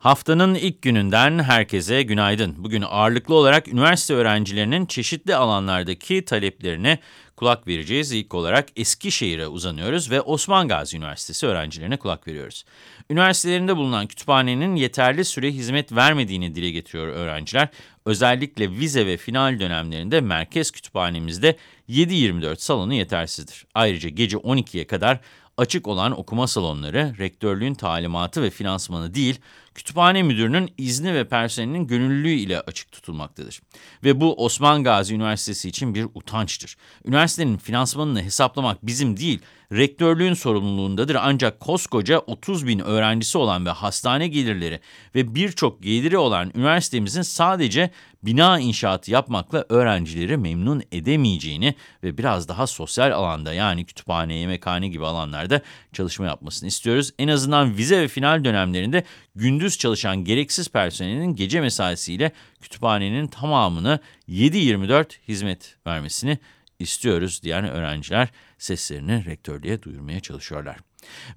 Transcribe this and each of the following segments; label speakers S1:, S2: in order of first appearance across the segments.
S1: Haftanın ilk gününden herkese günaydın. Bugün ağırlıklı olarak üniversite öğrencilerinin çeşitli alanlardaki taleplerine kulak vereceğiz. İlk olarak Eskişehir'e uzanıyoruz ve Osman Gazi Üniversitesi öğrencilerine kulak veriyoruz. Üniversitelerinde bulunan kütüphanenin yeterli süre hizmet vermediğini dile getiriyor öğrenciler. Özellikle vize ve final dönemlerinde merkez kütüphanemizde 7-24 salonu yetersizdir. Ayrıca gece 12'ye kadar açık olan okuma salonları, rektörlüğün talimatı ve finansmanı değil, kütüphane müdürünün izni ve personelinin gönüllülüğü ile açık tutulmaktadır. Ve bu Osman Gazi Üniversitesi için bir utançtır. Üniversitenin finansmanını hesaplamak bizim değil, rektörlüğün sorumluluğundadır ancak koskoca 30 bin öğrencisi olan ve hastane gelirleri ve birçok geliri olan üniversitemizin sadece bina inşaatı yapmakla öğrencileri memnun edemeyeceğini ve biraz daha sosyal alanda yani kütüphane, yemekhane gibi alanlarda çalışma yapmasını istiyoruz. En azından vize ve final dönemlerinde gündüz çalışan gereksiz personelin gece mesaisiyle kütüphanenin tamamını 7-24 hizmet vermesini istiyoruz diyen öğrenciler seslerini rektörlüğe duyurmaya çalışıyorlar.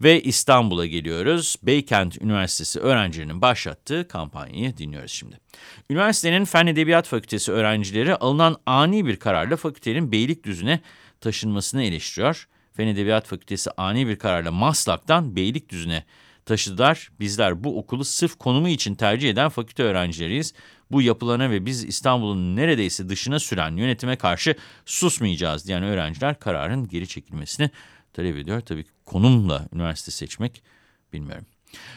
S1: Ve İstanbul'a geliyoruz. Beykent Üniversitesi öğrencilerinin başlattığı kampanyayı dinliyoruz şimdi. Üniversitenin Fen Edebiyat Fakültesi öğrencileri alınan ani bir kararla fakültenin Beylikdüzü'ne taşınmasını eleştiriyor. Fen Edebiyat Fakültesi ani bir kararla Maslak'tan Beylikdüzü'ne taşıdılar. Bizler bu okulu sırf konumu için tercih eden fakülte öğrencileriyiz. Bu yapılana ve biz İstanbul'un neredeyse dışına süren yönetime karşı susmayacağız diyen öğrenciler kararın geri çekilmesini talep ediyor. Tabii konumla üniversite seçmek bilmiyorum.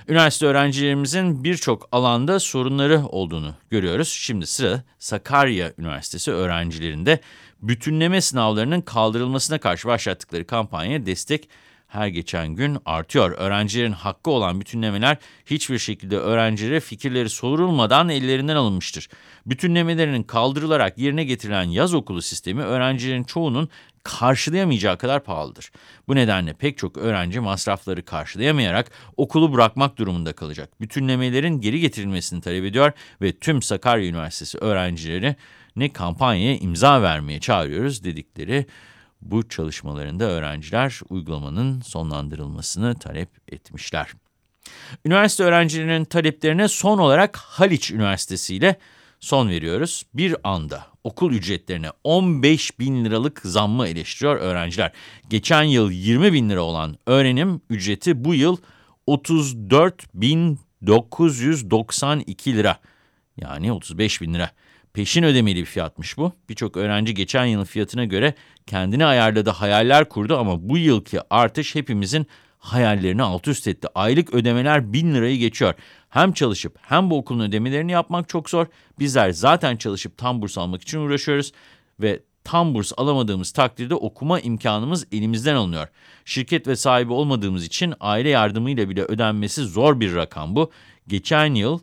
S1: Üniversite öğrencilerimizin birçok alanda sorunları olduğunu görüyoruz. Şimdi sıra Sakarya Üniversitesi öğrencilerinde bütünleme sınavlarının kaldırılmasına karşı başlattıkları kampanyaya destek her geçen gün artıyor. Öğrencilerin hakkı olan bütünlemeler hiçbir şekilde öğrencilere fikirleri sorulmadan ellerinden alınmıştır. Bütünlemelerinin kaldırılarak yerine getirilen yaz okulu sistemi öğrencilerin çoğunun karşılayamayacağı kadar pahalıdır. Bu nedenle pek çok öğrenci masrafları karşılayamayarak okulu bırakmak durumunda kalacak. Bütünlemelerin geri getirilmesini talep ediyor ve tüm Sakarya Üniversitesi öğrencileri ne kampanyaya imza vermeye çağırıyoruz dedikleri bu çalışmalarında öğrenciler uygulamanın sonlandırılmasını talep etmişler. Üniversite öğrencilerinin taleplerine son olarak Haliç Üniversitesi ile son veriyoruz. Bir anda okul ücretlerine 15 bin liralık zammı eleştiriyor öğrenciler. Geçen yıl 20 bin lira olan öğrenim ücreti bu yıl 34 bin 992 lira. Yani 35 bin lira. Peşin ödemeli bir fiyatmış bu. Birçok öğrenci geçen yılın fiyatına göre kendini ayarladı, hayaller kurdu ama bu yılki artış hepimizin hayallerini alt üst etti. Aylık ödemeler bin lirayı geçiyor. Hem çalışıp hem bu okulun ödemelerini yapmak çok zor. Bizler zaten çalışıp tam burs almak için uğraşıyoruz ve tam burs alamadığımız takdirde okuma imkanımız elimizden alınıyor. Şirket ve sahibi olmadığımız için aile yardımıyla bile ödenmesi zor bir rakam bu. Geçen yıl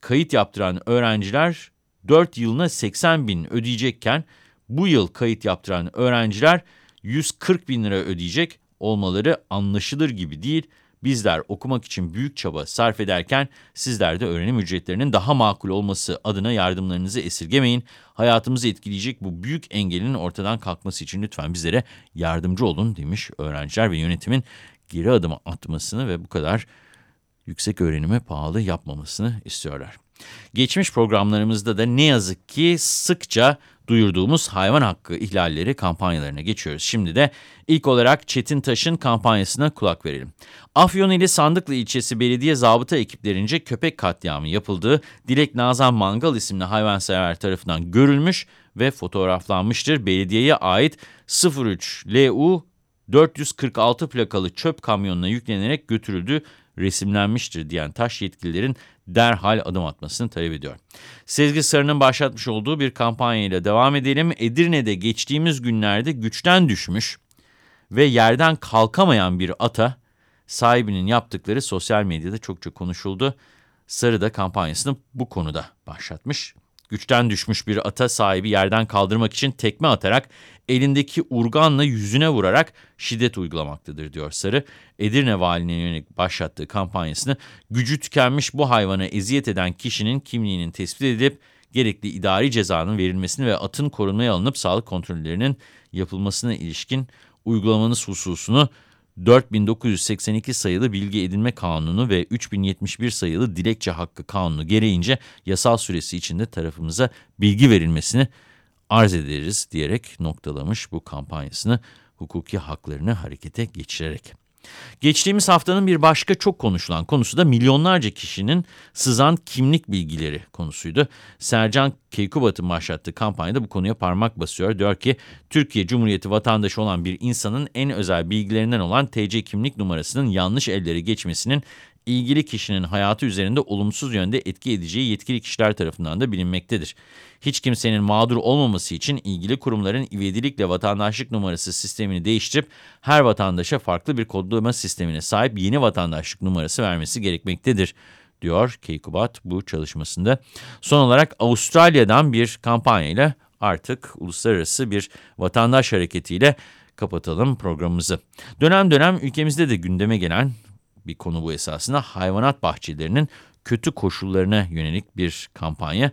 S1: kayıt yaptıran öğrenciler 4 yılına 80 bin ödeyecekken bu yıl kayıt yaptıran öğrenciler 140 bin lira ödeyecek olmaları anlaşılır gibi değil. Bizler okumak için büyük çaba sarf ederken sizler de öğrenim ücretlerinin daha makul olması adına yardımlarınızı esirgemeyin. Hayatımızı etkileyecek bu büyük engelin ortadan kalkması için lütfen bizlere yardımcı olun demiş öğrenciler ve yönetimin geri adım atmasını ve bu kadar yüksek öğrenime pahalı yapmamasını istiyorlar. Geçmiş programlarımızda da ne yazık ki sıkça duyurduğumuz hayvan hakkı ihlalleri kampanyalarına geçiyoruz. Şimdi de ilk olarak Çetin Taş'ın kampanyasına kulak verelim. Afyon ili Sandıklı ilçesi belediye zabıta ekiplerince köpek katliamı yapıldığı Dilek Nazan Mangal isimli hayvansever tarafından görülmüş ve fotoğraflanmıştır. Belediyeye ait 03 LU 446 plakalı çöp kamyonuna yüklenerek götürüldü resimlenmiştir diyen taş yetkililerin derhal adım atmasını talep ediyor. Sezgi Sarı'nın başlatmış olduğu bir kampanyayla devam edelim. Edirne'de geçtiğimiz günlerde güçten düşmüş ve yerden kalkamayan bir ata sahibinin yaptıkları sosyal medyada çokça konuşuldu. Sarı da kampanyasını bu konuda başlatmış. Güçten düşmüş bir ata sahibi yerden kaldırmak için tekme atarak elindeki urganla yüzüne vurarak şiddet uygulamaktadır diyor Sarı. Edirne Valiliğine yönelik başlattığı kampanyasını gücü tükenmiş bu hayvana eziyet eden kişinin kimliğinin tespit edilip gerekli idari cezanın verilmesini ve atın korunmaya alınıp sağlık kontrollerinin yapılmasına ilişkin uygulamanız hususunu 4982 sayılı Bilgi Edinme Kanunu ve 3071 sayılı Dilekçe Hakkı Kanunu gereğince yasal süresi içinde tarafımıza bilgi verilmesini arz ederiz diyerek noktalamış bu kampanyasını hukuki haklarını harekete geçirerek. Geçtiğimiz haftanın bir başka çok konuşulan konusu da milyonlarca kişinin sızan kimlik bilgileri konusuydu. Sercan Keykubat'ın başlattığı kampanyada bu konuya parmak basıyor. Diyor ki Türkiye Cumhuriyeti vatandaşı olan bir insanın en özel bilgilerinden olan TC kimlik numarasının yanlış ellere geçmesinin ilgili kişinin hayatı üzerinde olumsuz yönde etki edeceği yetkili kişiler tarafından da bilinmektedir. Hiç kimsenin mağdur olmaması için ilgili kurumların ivedilikle vatandaşlık numarası sistemini değiştirip her vatandaşa farklı bir kodlama sistemine sahip yeni vatandaşlık numarası vermesi gerekmektedir diyor Keykubat bu çalışmasında. Son olarak Avustralya'dan bir kampanyayla artık uluslararası bir vatandaş hareketiyle kapatalım programımızı. Dönem dönem ülkemizde de gündeme gelen bir konu bu esasında. Hayvanat bahçelerinin kötü koşullarına yönelik bir kampanya.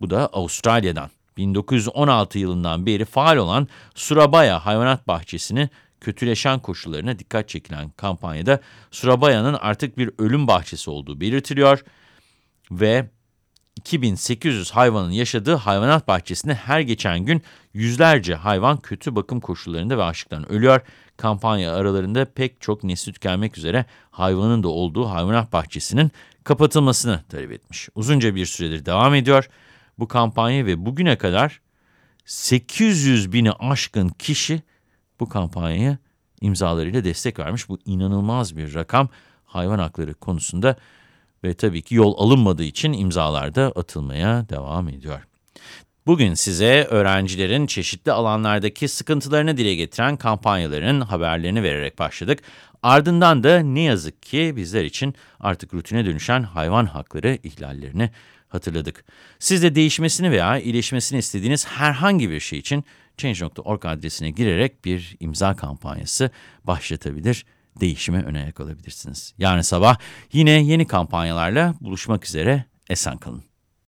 S1: Bu da Avustralya'dan. 1916 yılından beri faal olan Surabaya Hayvanat Bahçesi'ni kötüleşen koşullarına dikkat çekilen kampanyada Surabaya'nın artık bir ölüm bahçesi olduğu belirtiliyor ve 2800 hayvanın yaşadığı hayvanat bahçesinde her geçen gün yüzlerce hayvan kötü bakım koşullarında ve açlıktan ölüyor. Kampanya aralarında pek çok nesli tükenmek üzere hayvanın da olduğu hayvanat bahçesinin kapatılmasını talep etmiş. Uzunca bir süredir devam ediyor bu kampanya ve bugüne kadar 800 bini aşkın kişi bu kampanyaya imzalarıyla destek vermiş. Bu inanılmaz bir rakam hayvan hakları konusunda ve tabii ki yol alınmadığı için imzalar da atılmaya devam ediyor. Bugün size öğrencilerin çeşitli alanlardaki sıkıntılarını dile getiren kampanyaların haberlerini vererek başladık. Ardından da ne yazık ki bizler için artık rutine dönüşen hayvan hakları ihlallerini hatırladık. Siz de değişmesini veya iyileşmesini istediğiniz herhangi bir şey için Change.org adresine girerek bir imza kampanyası başlatabilir, değişime öne olabilirsiniz. Yarın sabah yine yeni kampanyalarla buluşmak üzere, esen kalın.